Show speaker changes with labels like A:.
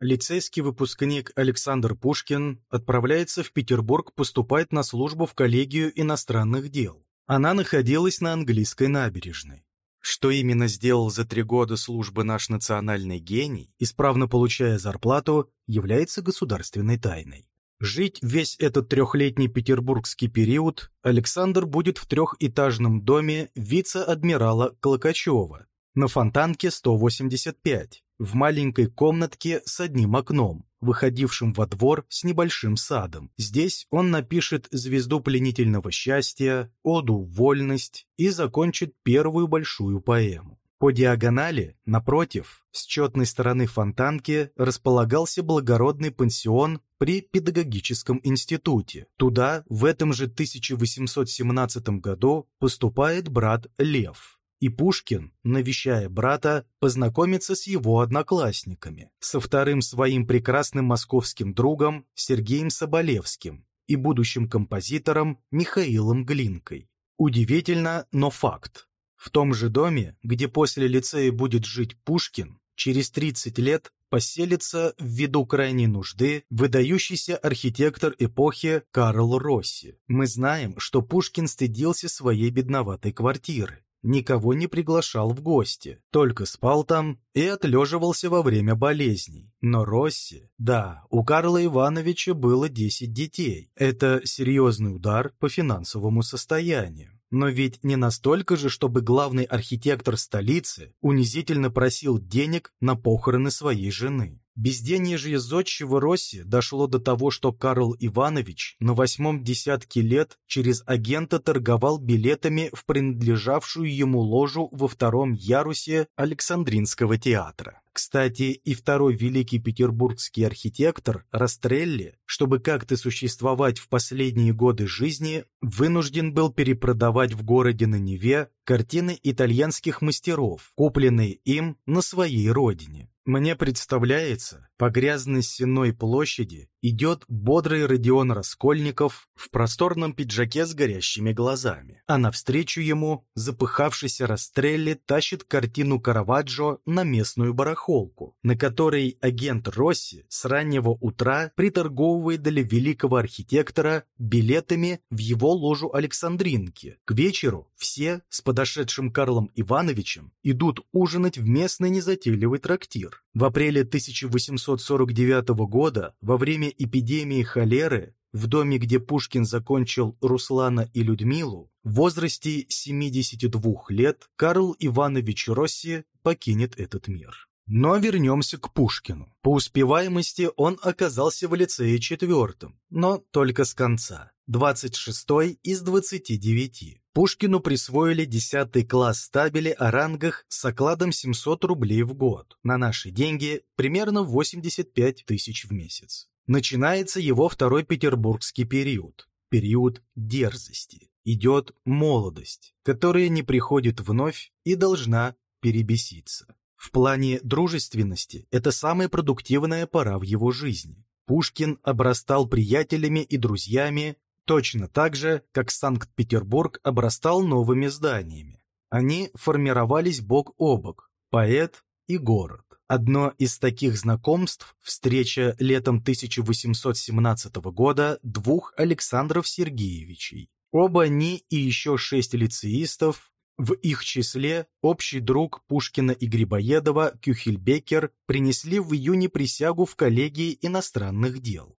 A: лицейский выпускник Александр Пушкин отправляется в Петербург поступать на службу в коллегию иностранных дел. Она находилась на английской набережной. Что именно сделал за три года службы наш национальный гений, исправно получая зарплату, является государственной тайной. Жить весь этот трехлетний петербургский период Александр будет в трехэтажном доме вице-адмирала Клокачева на Фонтанке 185, в маленькой комнатке с одним окном, выходившим во двор с небольшим садом. Здесь он напишет «Звезду пленительного счастья», «Оду вольность» и закончит первую большую поэму. По диагонали, напротив, с четной стороны фонтанки располагался благородный пансион при педагогическом институте. Туда в этом же 1817 году поступает брат Лев и Пушкин, навещая брата, познакомится с его одноклассниками, со вторым своим прекрасным московским другом Сергеем Соболевским и будущим композитором Михаилом Глинкой. Удивительно, но факт. В том же доме, где после лицея будет жить Пушкин, через 30 лет поселится ввиду крайней нужды выдающийся архитектор эпохи Карл Росси. Мы знаем, что Пушкин стыдился своей бедноватой квартиры никого не приглашал в гости, только спал там и отлеживался во время болезней. Но Росси, да, у Карла Ивановича было 10 детей. Это серьезный удар по финансовому состоянию. Но ведь не настолько же, чтобы главный архитектор столицы унизительно просил денег на похороны своей жены. Безденежье зодчего Росси дошло до того, что Карл Иванович на восьмом десятке лет через агента торговал билетами в принадлежавшую ему ложу во втором ярусе Александринского театра. Кстати, и второй великий петербургский архитектор Растрелли, чтобы как-то существовать в последние годы жизни, вынужден был перепродавать в городе на Неве картины итальянских мастеров, купленные им на своей родине. Мне представляется, по грязной сенной площади идет бодрый Родион Раскольников в просторном пиджаке с горящими глазами, а навстречу ему запыхавшийся Растрелли тащит картину Караваджо на местную барахолку, на которой агент Росси с раннего утра приторговывает для великого архитектора билетами в его ложу Александринки. К вечеру все с подошедшим Карлом Ивановичем идут ужинать в местный незатейливый трактир. В апреле 1849 года, во время эпидемии холеры, в доме, где Пушкин закончил Руслана и Людмилу, в возрасте 72 лет Карл Иванович Росси покинет этот мир. Но вернемся к Пушкину. По успеваемости он оказался в лицее четвертым, но только с конца. 26 из 29. Пушкину присвоили 10 класс стабили о рангах с окладом 700 рублей в год. На наши деньги примерно 85 тысяч в месяц. Начинается его второй петербургский период. Период дерзости. Идет молодость, которая не приходит вновь и должна перебеситься. В плане дружественности это самая продуктивная пора в его жизни. Пушкин обрастал приятелями и друзьями точно так же, как Санкт-Петербург обрастал новыми зданиями. Они формировались бок о бок, поэт и город. Одно из таких знакомств – встреча летом 1817 года двух Александров Сергеевичей. Оба они и еще шесть лицеистов в их числе общий друг Пушкина и Грибоедова Кюхельбекер принесли в июне присягу в коллегии иностранных дел.